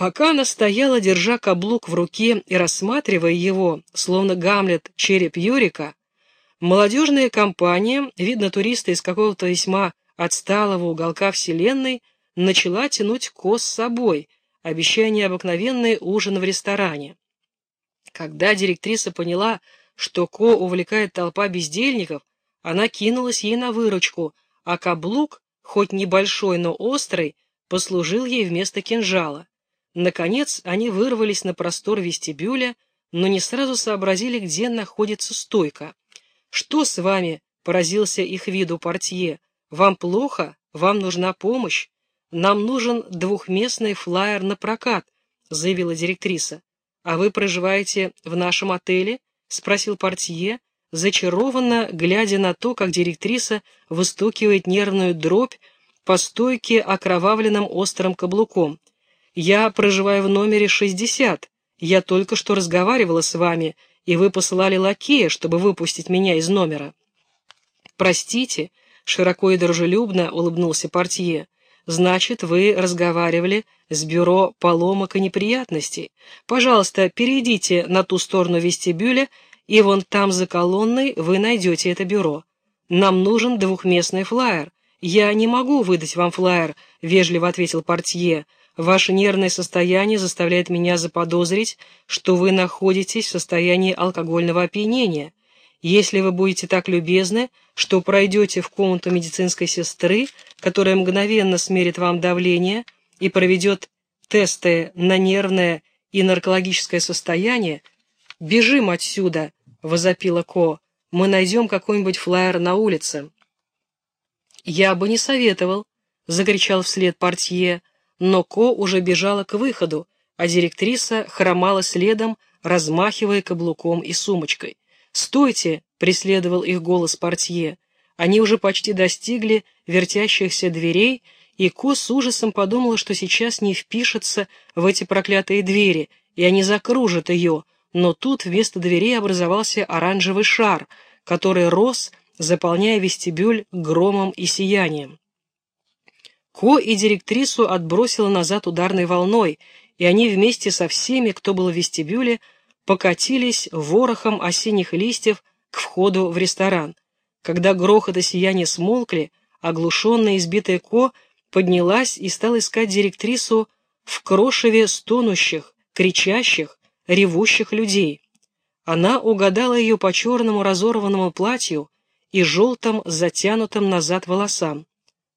Пока она стояла, держа каблук в руке и рассматривая его, словно Гамлет череп Юрика, молодежная компания, видно туристы из какого-то весьма отсталого уголка вселенной, начала тянуть Ко с собой, обещая необыкновенный ужин в ресторане. Когда директриса поняла, что Ко увлекает толпа бездельников, она кинулась ей на выручку, а каблук, хоть небольшой, но острый, послужил ей вместо кинжала. Наконец они вырвались на простор вестибюля, но не сразу сообразили, где находится стойка. «Что с вами?» — поразился их виду портье. «Вам плохо? Вам нужна помощь? Нам нужен двухместный флайер на прокат», — заявила директриса. «А вы проживаете в нашем отеле?» — спросил портье, зачарованно глядя на то, как директриса выстукивает нервную дробь по стойке окровавленным острым каблуком. «Я проживаю в номере 60. Я только что разговаривала с вами, и вы посылали лакея, чтобы выпустить меня из номера». «Простите», — широко и дружелюбно улыбнулся портье, «значит, вы разговаривали с бюро поломок и неприятностей. Пожалуйста, перейдите на ту сторону вестибюля и вон там за колонной вы найдете это бюро. Нам нужен двухместный флаер. Я не могу выдать вам флаер, вежливо ответил портье. Ваше нервное состояние заставляет меня заподозрить, что вы находитесь в состоянии алкогольного опьянения. Если вы будете так любезны, что пройдете в комнату медицинской сестры, которая мгновенно смерит вам давление и проведет тесты на нервное и наркологическое состояние, бежим отсюда, — возопила Ко. «Мы найдем какой-нибудь флаер на улице». «Я бы не советовал», — закричал вслед портье, но Ко уже бежала к выходу, а директриса хромала следом, размахивая каблуком и сумочкой. «Стойте!» — преследовал их голос портье. Они уже почти достигли вертящихся дверей, и Ко с ужасом подумала, что сейчас не впишется в эти проклятые двери, и они закружат ее, но тут вместо дверей образовался оранжевый шар, который рос, заполняя вестибюль громом и сиянием. Ко и директрису отбросило назад ударной волной, и они вместе со всеми, кто был в вестибюле, покатились ворохом осенних листьев к входу в ресторан. Когда грохот и сияние смолкли, оглушенная избитая Ко поднялась и стала искать директрису в крошеве стонущих, кричащих, ревущих людей. Она угадала ее по черному разорванному платью и желтым затянутым назад волосам.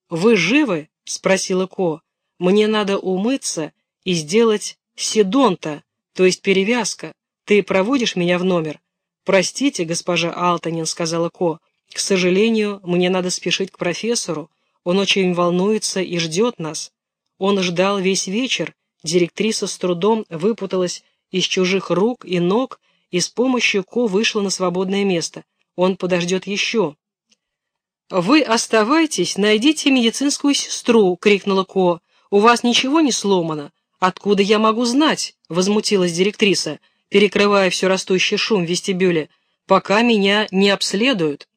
«Вы живы?» — спросила Ко. «Мне надо умыться и сделать седонта, то есть перевязка. Ты проводишь меня в номер?» «Простите, госпожа Алтанин», — сказала Ко. «К сожалению, мне надо спешить к профессору. Он очень волнуется и ждет нас». Он ждал весь вечер. Директриса с трудом выпуталась из чужих рук и ног и с помощью Ко вышла на свободное место. Он подождет еще. «Вы оставайтесь, найдите медицинскую сестру!» — крикнула Ко. «У вас ничего не сломано?» «Откуда я могу знать?» — возмутилась директриса, перекрывая все растущий шум в вестибюле. «Пока меня не обследуют».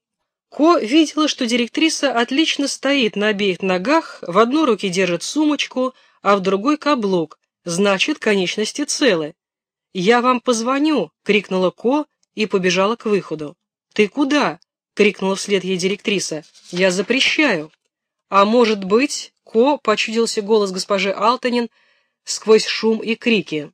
Ко видела, что директриса отлично стоит на обеих ногах, в одной руке держит сумочку, а в другой каблук, значит, конечности целы. «Я вам позвоню!» — крикнула Ко и побежала к выходу. «Ты куда?» — крикнула вслед ей директриса. «Я запрещаю!» «А может быть...» — Ко почудился голос госпожи Алтанин сквозь шум и крики.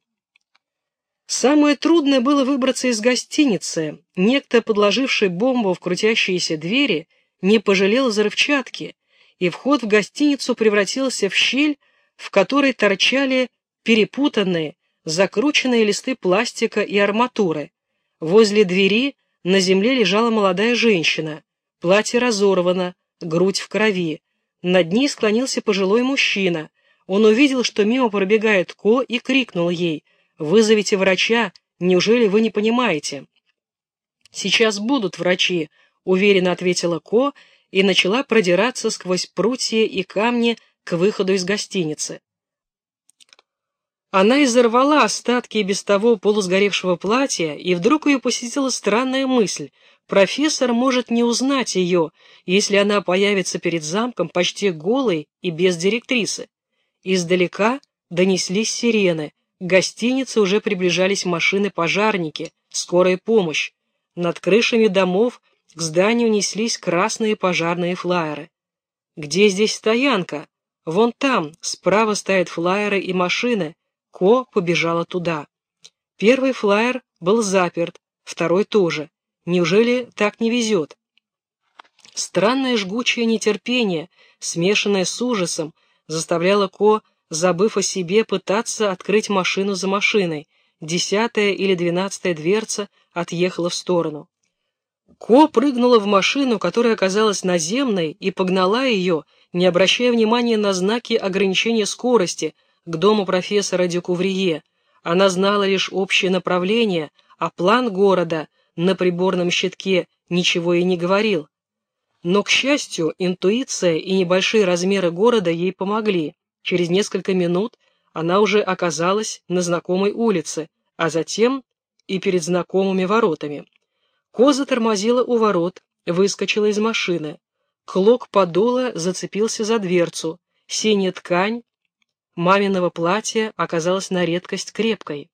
Самое трудное было выбраться из гостиницы. Некто, подложивший бомбу в крутящиеся двери, не пожалел взрывчатки, и вход в гостиницу превратился в щель, в которой торчали перепутанные, закрученные листы пластика и арматуры. Возле двери на земле лежала молодая женщина, платье разорвано, грудь в крови. Над ней склонился пожилой мужчина. Он увидел, что мимо пробегает Ко и крикнул ей «Вызовите врача, неужели вы не понимаете?» «Сейчас будут врачи», — уверенно ответила Ко и начала продираться сквозь прутья и камни к выходу из гостиницы. Она изорвала остатки без того полусгоревшего платья, и вдруг ее посетила странная мысль. Профессор может не узнать ее, если она появится перед замком почти голой и без директрисы. Издалека донеслись сирены, к гостинице уже приближались машины-пожарники, скорая помощь. Над крышами домов к зданию неслись красные пожарные флайеры. «Где здесь стоянка? Вон там, справа стоят флайеры и машины». Ко побежала туда. Первый флайер был заперт, второй тоже. Неужели так не везет? Странное жгучее нетерпение, смешанное с ужасом, заставляло Ко, забыв о себе, пытаться открыть машину за машиной. Десятая или двенадцатая дверца отъехала в сторону. Ко прыгнула в машину, которая оказалась наземной, и погнала ее, не обращая внимания на знаки ограничения скорости, к дому профессора Дюкуврие. Она знала лишь общее направление, а план города на приборном щитке ничего и не говорил. Но, к счастью, интуиция и небольшие размеры города ей помогли. Через несколько минут она уже оказалась на знакомой улице, а затем и перед знакомыми воротами. Коза тормозила у ворот, выскочила из машины. Клок подола зацепился за дверцу. Синяя ткань маминого платья оказалась на редкость крепкой.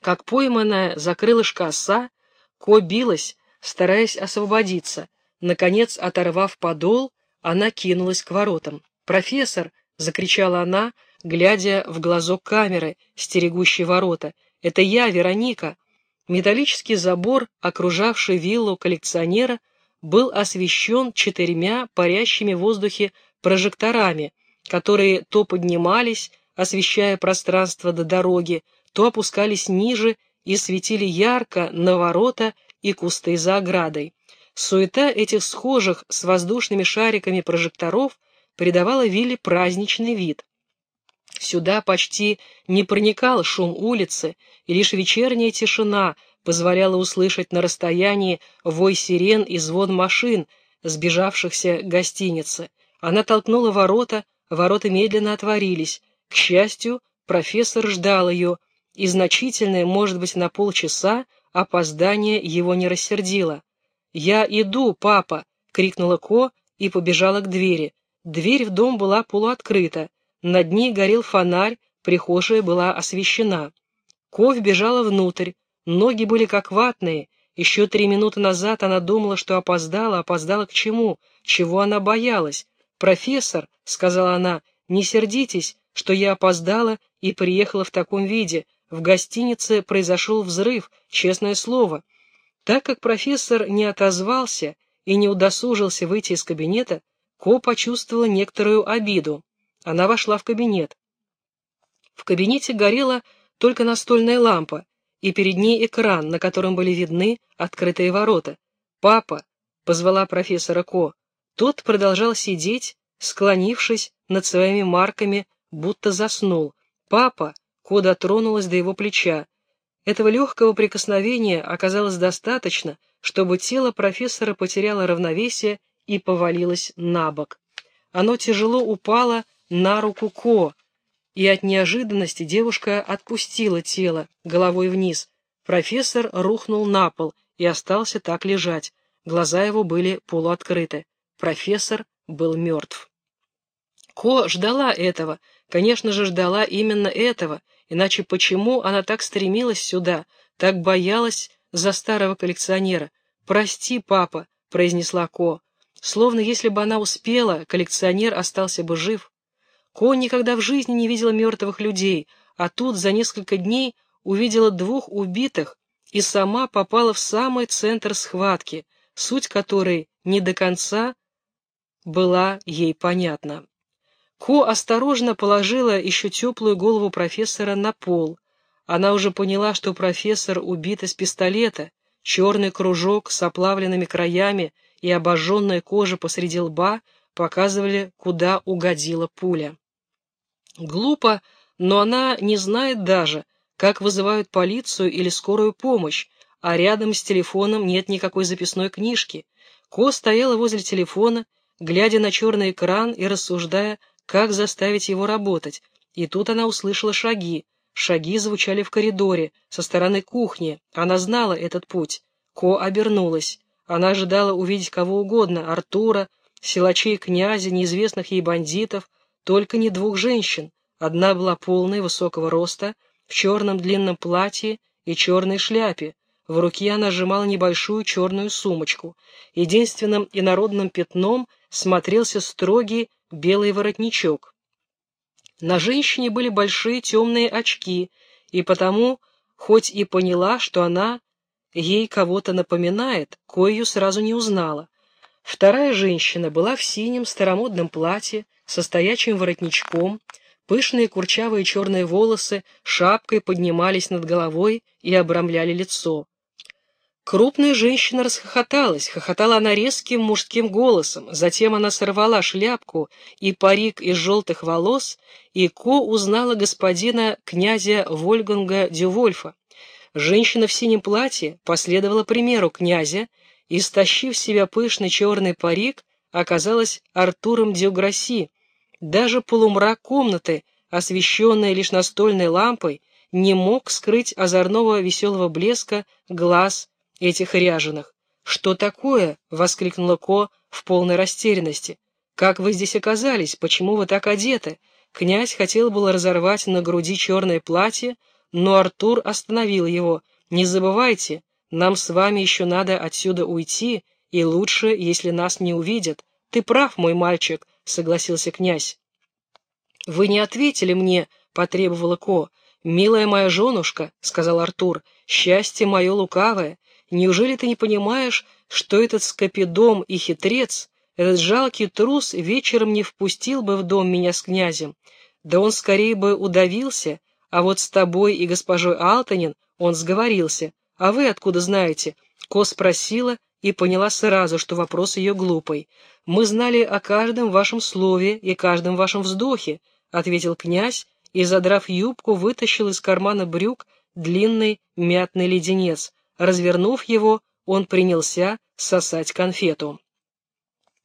Как пойманная за крылышко оса, Ко билась, стараясь освободиться, Наконец, оторвав подол, она кинулась к воротам. «Профессор!» — закричала она, глядя в глазок камеры, стерегущей ворота. «Это я, Вероника!» Металлический забор, окружавший виллу коллекционера, был освещен четырьмя парящими в воздухе прожекторами, которые то поднимались, освещая пространство до дороги, то опускались ниже и светили ярко на ворота и кусты за оградой. Суета этих схожих с воздушными шариками прожекторов придавала вилле праздничный вид. Сюда почти не проникал шум улицы, и лишь вечерняя тишина позволяла услышать на расстоянии вой сирен и звон машин, сбежавшихся к гостинице. Она толкнула ворота, ворота медленно отворились. К счастью, профессор ждал ее, и значительное, может быть, на полчаса, опоздание его не рассердило. «Я иду, папа!» — крикнула Ко и побежала к двери. Дверь в дом была полуоткрыта. Над ней горел фонарь, прихожая была освещена. Ко вбежала внутрь. Ноги были как ватные. Еще три минуты назад она думала, что опоздала, опоздала к чему, чего она боялась. «Профессор», — сказала она, — «не сердитесь, что я опоздала и приехала в таком виде. В гостинице произошел взрыв, честное слово. Так как профессор не отозвался и не удосужился выйти из кабинета, Ко почувствовала некоторую обиду. Она вошла в кабинет. В кабинете горела только настольная лампа, и перед ней экран, на котором были видны открытые ворота. «Папа!» — позвала профессора Ко. Тот продолжал сидеть, склонившись над своими марками, будто заснул. «Папа!» — Ко дотронулась до его плеча. Этого легкого прикосновения оказалось достаточно, чтобы тело профессора потеряло равновесие и повалилось на бок. Оно тяжело упало на руку Ко, и от неожиданности девушка отпустила тело головой вниз. Профессор рухнул на пол и остался так лежать. Глаза его были полуоткрыты. Профессор был мертв. Ко ждала этого, конечно же, ждала именно этого, Иначе почему она так стремилась сюда, так боялась за старого коллекционера? «Прости, папа», — произнесла Ко. Словно если бы она успела, коллекционер остался бы жив. Ко никогда в жизни не видела мертвых людей, а тут за несколько дней увидела двух убитых и сама попала в самый центр схватки, суть которой не до конца была ей понятна. Ко осторожно положила еще теплую голову профессора на пол. Она уже поняла, что профессор убит из пистолета. Черный кружок с оплавленными краями и обожженная кожа посреди лба показывали, куда угодила пуля. Глупо, но она не знает даже, как вызывают полицию или скорую помощь, а рядом с телефоном нет никакой записной книжки. Ко стояла возле телефона, глядя на черный экран и рассуждая, как заставить его работать, и тут она услышала шаги. Шаги звучали в коридоре, со стороны кухни. Она знала этот путь. Ко обернулась. Она ожидала увидеть кого угодно, Артура, силачей князя, неизвестных ей бандитов, только не двух женщин. Одна была полной, высокого роста, в черном длинном платье и черной шляпе. В руке она сжимала небольшую черную сумочку. Единственным инородным пятном смотрелся строгий белый воротничок. На женщине были большие темные очки, и потому, хоть и поняла, что она ей кого-то напоминает, кое сразу не узнала. Вторая женщина была в синем старомодном платье со стоячим воротничком, Пышные курчавые черные волосы шапкой поднимались над головой и обрамляли лицо. Крупная женщина расхохоталась, хохотала она резким мужским голосом, затем она сорвала шляпку и парик из желтых волос, и Ко узнала господина князя Вольганга Дювольфа. Женщина в синем платье последовала примеру князя и, стащив с себя пышный черный парик, оказалась Артуром Дюграси, даже полумрак комнаты, освещенная лишь настольной лампой, не мог скрыть озорного веселого блеска глаз этих ряженых. «Что такое?» — воскликнула Ко в полной растерянности. «Как вы здесь оказались? Почему вы так одеты?» Князь хотел было разорвать на груди черное платье, но Артур остановил его. «Не забывайте, нам с вами еще надо отсюда уйти, и лучше, если нас не увидят. Ты прав, мой мальчик, согласился князь. «Вы не ответили мне», — потребовала Ко. «Милая моя женушка», — сказал Артур, — «счастье мое лукавое. Неужели ты не понимаешь, что этот скопидом и хитрец, этот жалкий трус вечером не впустил бы в дом меня с князем? Да он скорее бы удавился, а вот с тобой и госпожой Алтанин он сговорился. А вы откуда знаете?» Ко спросила и поняла сразу, что вопрос ее глупый. «Мы знали о каждом вашем слове и каждом вашем вздохе», — ответил князь и, задрав юбку, вытащил из кармана брюк длинный мятный леденец. Развернув его, он принялся сосать конфету.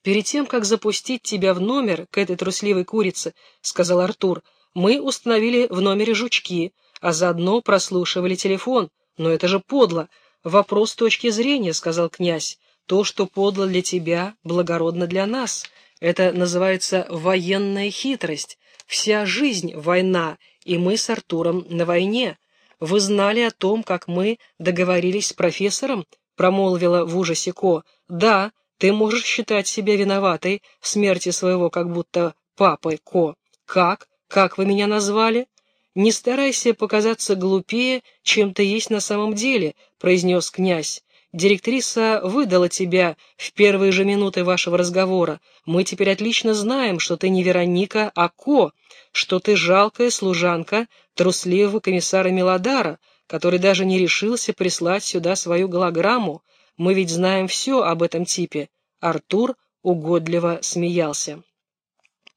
«Перед тем, как запустить тебя в номер к этой трусливой курице», — сказал Артур, — «мы установили в номере жучки, а заодно прослушивали телефон. Но это же подло. Вопрос точки зрения», — сказал князь. То, что подло для тебя, благородно для нас. Это называется военная хитрость. Вся жизнь — война, и мы с Артуром на войне. Вы знали о том, как мы договорились с профессором?» — промолвила в ужасе Ко. «Да, ты можешь считать себя виноватой в смерти своего как будто папы, Ко. Как? Как вы меня назвали?» «Не старайся показаться глупее, чем ты есть на самом деле», — произнес князь. Директриса выдала тебя в первые же минуты вашего разговора. Мы теперь отлично знаем, что ты не Вероника, а Ко, что ты жалкая служанка трусливого комиссара Мелодара, который даже не решился прислать сюда свою голограмму. Мы ведь знаем все об этом типе. Артур угодливо смеялся.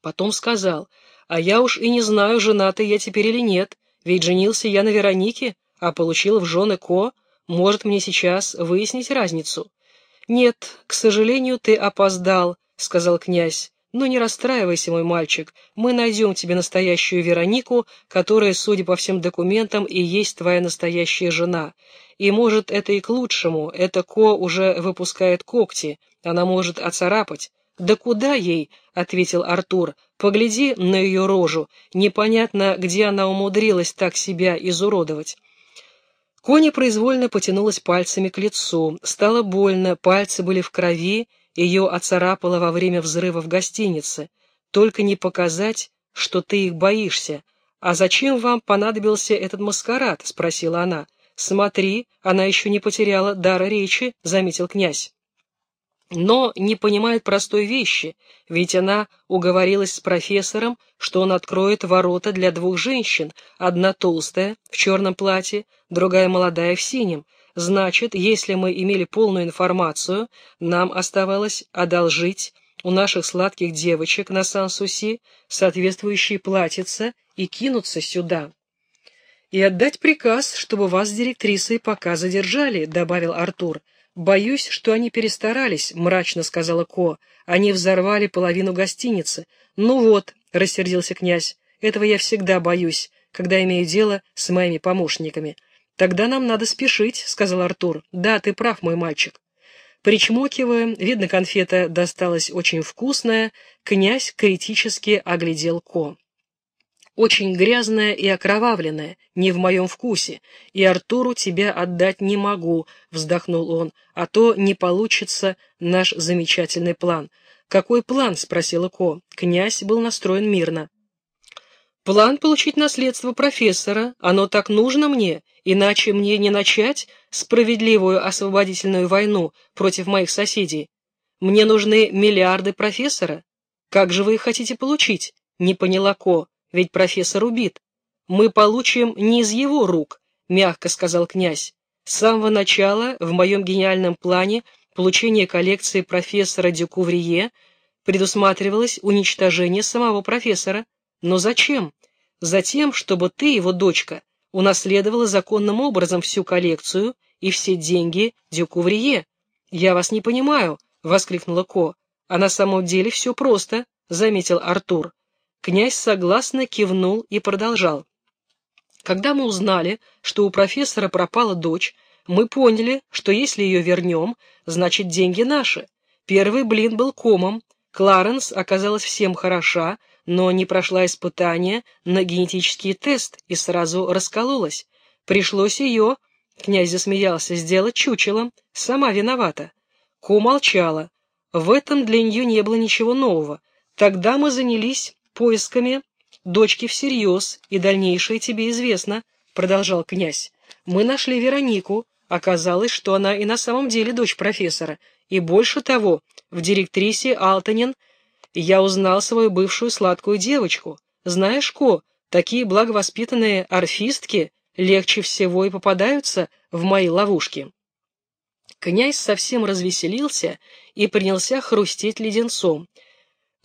Потом сказал, а я уж и не знаю, женатый я теперь или нет, ведь женился я на Веронике, а получил в жены Ко, может мне сейчас выяснить разницу? Нет, к сожалению, ты опоздал, сказал князь. Но не расстраивайся, мой мальчик, мы найдем тебе настоящую Веронику, которая, судя по всем документам, и есть твоя настоящая жена. И может это и к лучшему, эта Ко уже выпускает когти, она может оцарапать. «Да куда ей?» — ответил Артур. «Погляди на ее рожу. Непонятно, где она умудрилась так себя изуродовать». Коня произвольно потянулась пальцами к лицу. Стало больно, пальцы были в крови, ее оцарапало во время взрыва в гостинице. Только не показать, что ты их боишься. «А зачем вам понадобился этот маскарад?» — спросила она. «Смотри, она еще не потеряла дара речи», — заметил князь но не понимает простой вещи, ведь она уговорилась с профессором, что он откроет ворота для двух женщин, одна толстая, в черном платье, другая молодая в синем. Значит, если мы имели полную информацию, нам оставалось одолжить у наших сладких девочек на Сан-Суси соответствующие платьица и кинуться сюда. «И отдать приказ, чтобы вас с директрисой пока задержали», — добавил Артур. «Боюсь, что они перестарались», — мрачно сказала Ко. «Они взорвали половину гостиницы». «Ну вот», — рассердился князь, — «этого я всегда боюсь, когда имею дело с моими помощниками». «Тогда нам надо спешить», — сказал Артур. «Да, ты прав, мой мальчик». Причмокивая, видно, конфета досталась очень вкусная, князь критически оглядел Ко. Очень грязная и окровавленная, не в моем вкусе, и Артуру тебя отдать не могу», — вздохнул он, «а то не получится наш замечательный план». «Какой план?» — спросила Ко. Князь был настроен мирно. «План получить наследство профессора. Оно так нужно мне, иначе мне не начать справедливую освободительную войну против моих соседей. Мне нужны миллиарды профессора. Как же вы их хотите получить?» — не поняла Ко ведь профессор убит. Мы получим не из его рук, мягко сказал князь. С самого начала в моем гениальном плане получения коллекции профессора Дюкуврие предусматривалось уничтожение самого профессора. Но зачем? Затем, чтобы ты, его дочка, унаследовала законным образом всю коллекцию и все деньги Дюкуврие. «Я вас не понимаю», — воскликнула Ко. «А на самом деле все просто», — заметил Артур. Князь согласно кивнул и продолжал. Когда мы узнали, что у профессора пропала дочь, мы поняли, что если ее вернем, значит деньги наши. Первый блин был комом, Кларенс оказалась всем хороша, но не прошла испытания на генетический тест и сразу раскололась. Пришлось ее, князь засмеялся, сделать чучелом, сама виновата. Ко молчала. В этом для нее не было ничего нового. Тогда мы занялись поисками дочки всерьез, и дальнейшее тебе известно», — продолжал князь. «Мы нашли Веронику. Оказалось, что она и на самом деле дочь профессора. И больше того, в директрисе Алтанин я узнал свою бывшую сладкую девочку. Знаешь, Ко, такие благовоспитанные орфистки легче всего и попадаются в мои ловушки». Князь совсем развеселился и принялся хрустеть леденцом.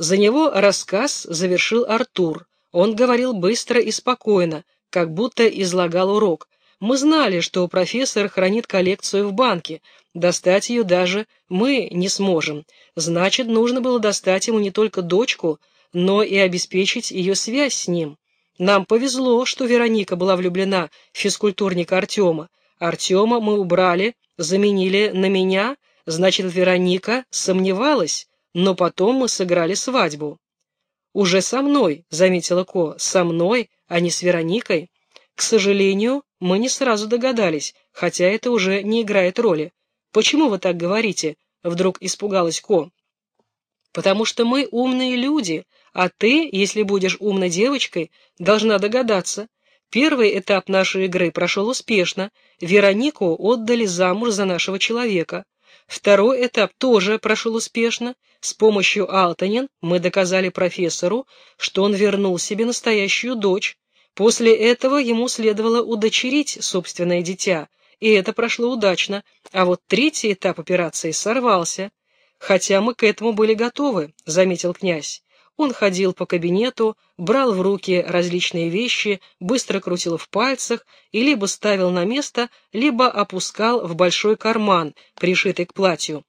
За него рассказ завершил Артур. Он говорил быстро и спокойно, как будто излагал урок. Мы знали, что профессор хранит коллекцию в банке. Достать ее даже мы не сможем. Значит, нужно было достать ему не только дочку, но и обеспечить ее связь с ним. Нам повезло, что Вероника была влюблена в физкультурника Артема. Артема мы убрали, заменили на меня, значит, Вероника сомневалась, но потом мы сыграли свадьбу. «Уже со мной», — заметила Ко, — «со мной, а не с Вероникой». К сожалению, мы не сразу догадались, хотя это уже не играет роли. «Почему вы так говорите?» — вдруг испугалась Ко. «Потому что мы умные люди, а ты, если будешь умной девочкой, должна догадаться. Первый этап нашей игры прошел успешно. Веронику отдали замуж за нашего человека. Второй этап тоже прошел успешно. С помощью Алтанин мы доказали профессору, что он вернул себе настоящую дочь. После этого ему следовало удочерить собственное дитя, и это прошло удачно, а вот третий этап операции сорвался. Хотя мы к этому были готовы, заметил князь. Он ходил по кабинету, брал в руки различные вещи, быстро крутил в пальцах и либо ставил на место, либо опускал в большой карман, пришитый к платью.